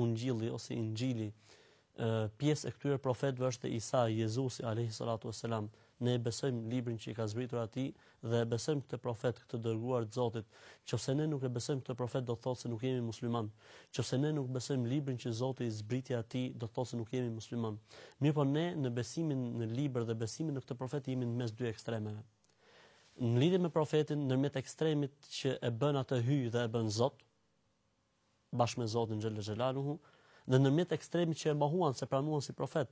Ungjilli ose Inxhili, pjesë e këtyre profetëve është dhe Isa, Jezusi alayhi salatu wasalam. Ne e besojmë librin që i ka zbritur atij dhe e besojmë këtë profet, këtë të dërguar të Zotit. Nëse ne nuk e besojmë këtë profet, do të thotë se nuk jemi musliman. Nëse ne nuk besojmë librin që Zoti i zbriti atij, do të thotë se nuk jemi musliman. Mirpo ne në besimin në libër dhe besimin në këtë profet jemi në mes dy ekstremeve. Në lidhje me profetin, ndërmjet ekstremit që e bën atë hyj dhe e bën Zot, bashkë me Zotin xhel xhelaluhu dhe ndërmjet ekstremit që e mohuan s'e pranuan si profet.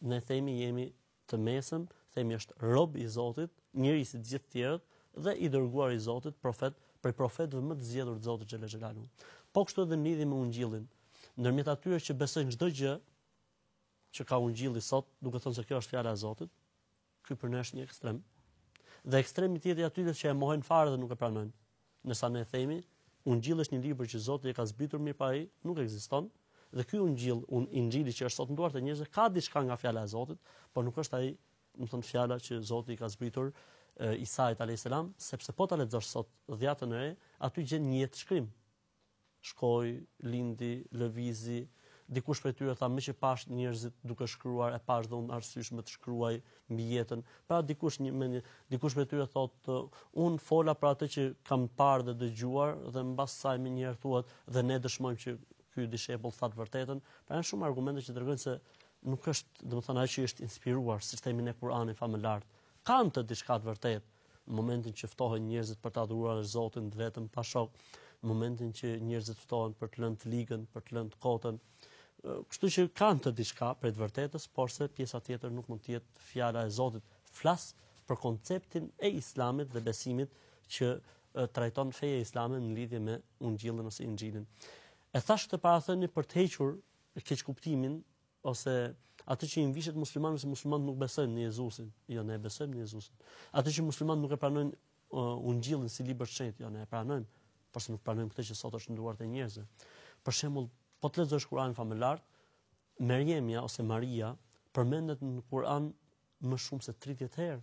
Ne themi jemi të mesëm, themi është rob i Zotit, njeri si të gjithë tjerët dhe i dërguar i Zotit, profet prej profetëve më të zgjedhur të Zotit xhel xhelaluhu. Po kështu edhe në lidhje me ungjillin, ndërmjet atyre që besojnë çdo gjë që ka ungjilli sot, duke thënë se kjo është fjala e Zotit, Ky për ne është një ekstrem. Dhe ekstremi tjetër i atyre që e mohojnë fare dhe nuk e pranojnë. Ndërsa ne themi, Ungjilli është një libër që Zoti e ka zbritur mirëpo ai, nuk ekziston. Dhe ky ungjill, inxhili që është sot në duart e njerëzve, ka diçka nga fjala e Zotit, por nuk është ai, domethënë fjala që Zoti i ka zbritur Isait alayhis salam, sepse po ta lexosh sot dhjatën e re, aty gjen një jetëshkrim. Shkoi, lindi, lëvizi, dikush prej tyre tha, meqë pashë njerëzit duke shkruar, e pashë dhe unë t'arsyeshme të shkruaj mbi jetën. Pra dikush një me një, dikush prej tyre thotë, unë fola për atë që kam parë dhe dëgjuar dhe mbas kësaj menjëherë thuhet dhe ne dëshmojmë që ky dishepull tha të vërtetën. Pra janë shumë argumente që tregojnë se nuk është, domethënë ajo që është inspiruar, siç themi ne Kur'ani famëlartë. Ka në të diçka të vërtetë, në momentin që ftohen njerëzit për ta adhuruar Zotin të vetëm pa shok, në momentin që njerëzit ftohen për të lënë të ligën, për të lënë të kotën. Kështu që ka në të diçka prej të vërtetës, porse pjesa tjetër nuk mund të jetë fjala e Zotit. Flas për konceptin e Islamit dhe besimit që trajton feja islame në lidhje me Ungjillin ose Inxhilin. E thashë këtë parathënie për të hequr keqkuptimin ose atë që i mvishet muslimanëve se muslimanët nuk besojnë në Jezusin, jo ne besojmë në Jezusin. Atë që muslimanët nuk e pranojnë uh, ungjillin si libër të shenjtë, jo ne e pranojmë, porse nuk pranojmë këtë që sot është në duar të njerëzve. Për shembull, po të lexosh Kur'anin famëlartë, Merjemja ose Maria përmendet në Kur'an më shumë se 30 herë.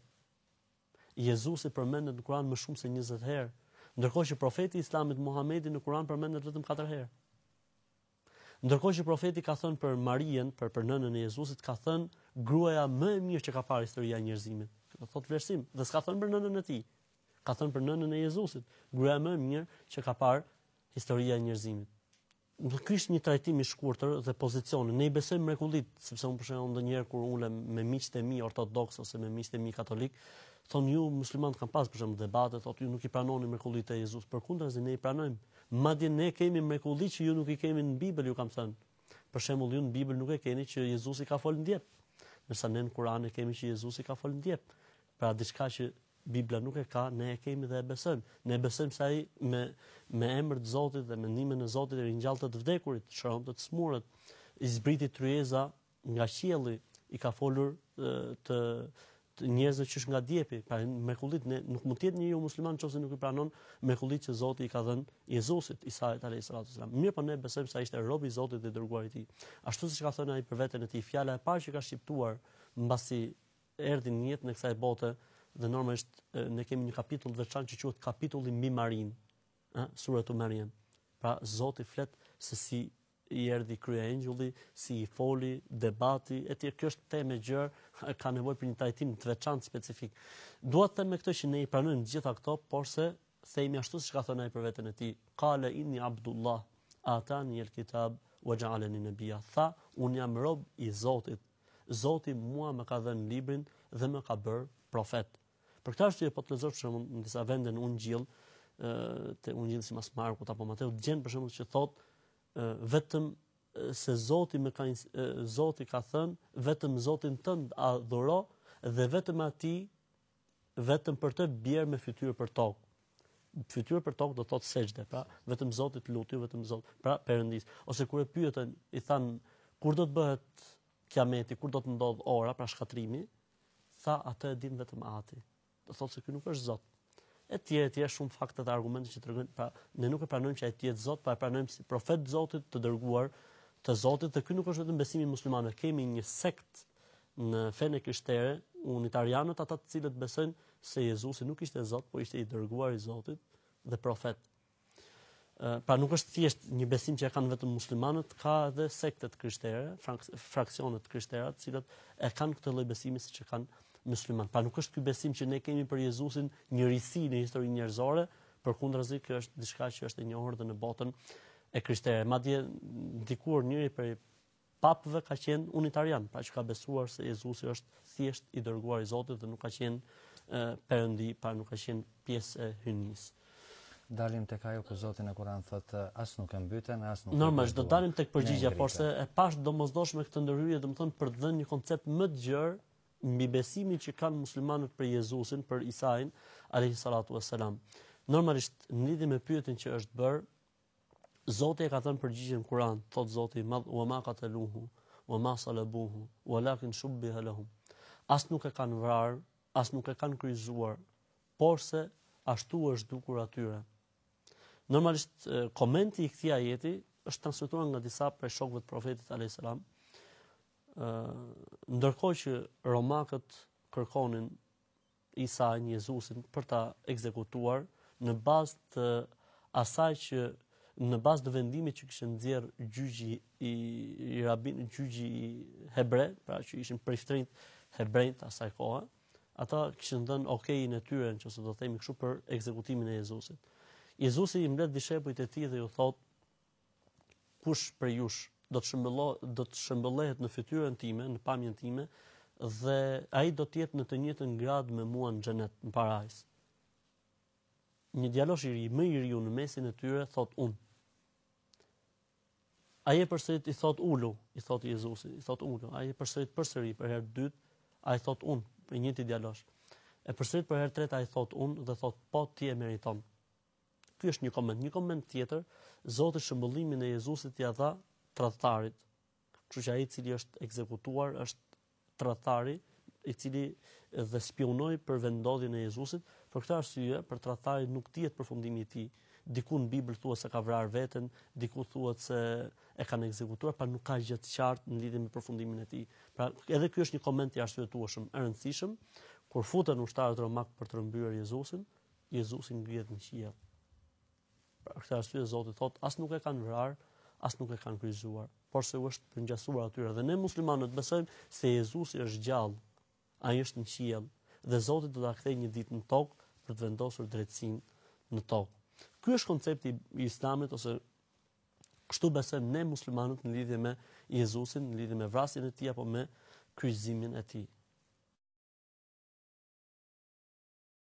Jezusi përmendet në Kur'an më shumë se 20 herë, ndërkohë që profeti i Islamit Muhamedi në Kur'an përmendet vetëm 4 herë. Ndërkohë që profeti ka thënë për Marien, për për nënën e Jezusit, ka thënë gruaja më e mirë që ka parë historia e njerëzimit. Do thotë vlerësim, dhe s'ka thënë për nënën e tij. Ka thënë për nënën e Jezusit, gruaja më e mirë që ka parë historia e njerëzimit. Pra ky është një trajtim i shkurtër dhe pozicioni. Ne i besojmë mrekullitë, sepse unë për shembull ndonjëherë kur ulem me miqtë e mi ortodoks ose me miqtë e mi katolik, thonë ju muslimanët kam pas për shembull debate, thotë ju nuk i pranoni mrekullitë e Jezusit, përkundrazi ne i pranojmë. Madje ne kemi mrekulli që ju nuk i kemi në Bibël, ju kam thënë. Për shembull, ju në Bibël nuk e keni që Jezusi ka folë n'djep, ndërsa ne në Kur'an e kemi që Jezusi ka folë n'djep. Pra diçka që Bibla nuk e ka, ne e kemi dhe e besojmë. Ne besojmë se ai me me emër të Zotit dhe me ndihmën e Zotit ringjallte të vdekurit, shëronte të smurët, i zbriti tryeza Nga qielli i ka folur njerëzve qysh nga djepi, pra mrekullit ne nuk mund të jetë njeriu musliman nëse nuk i pranon mrekullit që Zoti i ka dhënë Jezusit, Isait alayhis salam. Mirëpo ne besojmë se ai ishte rob i Zotit dhe i dërguar i tij. Ashtu siç ka thënë ai për veten e tij, fjala e parë që ka shqiptuar mbasi erdhi në jetën e kësaj bote dhe normalisht ne kemi një kapitull të veçantë që quhet kapitulli mbi Marin, ë, suratu Maryam. Pra Zoti flet se si i erdhi kryeengjëlli, si i foli, debati, etj. Kjo është temë e gjerë, ka nevojë për një trajtim të veçantë specifik. Dua të them me këtë që ne i pranojmë të gjitha këto, porse themi ashtu siç ka thënë ai për veten e tij, qala inni abdullah atani el kitab wa ja'alani nabiyya. Tha, un jam rob i Zotit. Zoti mua më ka dhënë librin dhe më ka bërë profet. Për këtë arsye po të lexosh për shembull në disa vende në Ungjill, te Ungjilli sipas Markut apo Mateu, gjen për shembull që thot vetëm se Zoti më ka Zoti ka thën vetëm Zotin tënd adhuro dhe vetëm atij vetëm për të bjer me fytyrë për tokë. Fytyrë për tokë do thotë sexhde, pra vetëm Zotit lutju, vetëm Zot, pra Perëndis. Ose kur e pyetën, i than kur do të bëhet kiameti, kur do të ndodh ora, pra shkatërrimi, tha atë e din vetëm Ati. Do thotë se ky nuk është Zot. E tjerë e tjerë shumë fakte dhe argumente që tregojnë, pra ne nuk e pranojmë që ai të jetë Zot, po e pranojmë si profet të Zotit të dërguar të Zotit dhe ky nuk është vetëm besimi i muslimanëve, kemi një sekt në fenë e krishtere, unitarianët ata të cilët besojnë se Jezusi nuk ishte Zot, por ishte i dërguar i Zotit dhe profet. Pra nuk është thjesht një besim që e kanë vetëm muslimanët, ka edhe sekte të krishtere, fraksione të krishtera, të cilat e kanë këtë lloj besimi siç e kanë muslimanët. Pra nuk është ky besim që ne kemi për Jezusin një risi në historinë njerëzore, përkundrazi kjo është diçka që është e njohur dhe në botën e krishtere. Madje dikur njëri prej papëve ka qenë unitarian, pra që ka besuar se Jezusi është thjesht i dërguar i Zotit dhe nuk ka qenë perëndi, pra nuk ka qenë pjesë e hyjnisë. Dalim tek ajo ku Zoti në Kur'an thotë as nuk e mbytën, as nuk. Normalisht do dalim tek përgjigja, porse e pash të domosdoshme këtë ndërhyrje, domethënë për të dhënë një koncept më të gjerë mbi besimin që kanë muslimanët për Jezusin, për Isain, alayhi salatu wassalam. Normalisht në lidhje me pyetjen që është bërë, Zoti e ka thënë përgjigjen në Kur'an, thot Zoti i Madh, "Wa ma qataluhu, wa ma salabuhu, walakin shubbiha lahum." As nuk e kanë vrarë, as nuk e kanë kryqëzuar, porse ashtu është dukur atyre. Normalisht komenti i këtij ajeti është transmetuar nga disa prej shokëve të profetit alayhis salam. Ë ndërkohë që romakët kërkonin Isain, Jezusin për ta ekzekutuar në bazë të asaj që në bazë të vendimit që kishte nxjerr gjyqi i, i rabin gjyqi hebre, pra që ishin priftërinjt hebrenj të asaj kohe, ata kishin dhënë okein e tyre qoftë se do themi kështu për ekzekutimin e Jezusit. Jezusi i mbledh dishepujt e tij dhe iu thotë Kush prej jush do të do të shëmbëllehet në fytyrën time, në pamjen time, dhe ai do të jetë në të njëjtën grad me mua në xhenet, në parajs. Një djalosh i ri, më i riu në mesin e tyre, thot unë. Ai e përsërit i thot ulu, i thot Jezusi, i thot ulu. Ai e përsërit përsëri për herë të dytë, ai thot unë, i njëjti djalosh. E përsërit për herë të tretë ai thot unë dhe thot po ti e meriton. Ky është një koment, një koment tjetër, Zoti shëmbëllimin e Jezusit ia dha tradhtarit. Kështu që ai i cili është ekzekutuar është tradhtari i cili dhe spionoi për vendndodhjen e Jezusit, për këtë arsye për tradhtarin nuk dihet përfundimi i tij. Diku në Bibël thuhet se ka vrarë veten, diku thuhet se e kanë ekzekutuar, pra nuk ka gjë të qartë në lidhje me përfundimin e tij. Pra, edhe ky është një koment i arsyetueshëm, e rëndësishme, kur futen ushtarët romakë për të rrëmbyer Jezusin, Jezusi ngrihet në qiell. Për këtë arsye Zoti thotë, as nuk e kanë vrarë, as nuk e kanë kryqëzuar, por se u është përngjasuar atyre. Dhe ne muslimanët besojmë se Jezusi është gjallë. Ai është në qiell dhe Zoti do ta kthejë një ditë në tokë për të vendosur drejtësinë në tokë. Ky është koncepti i Islamit ose kështu besojmë ne muslimanët në lidhje me Jezusin, në lidhje me vrasjen e tij apo me kryqëzimin e tij.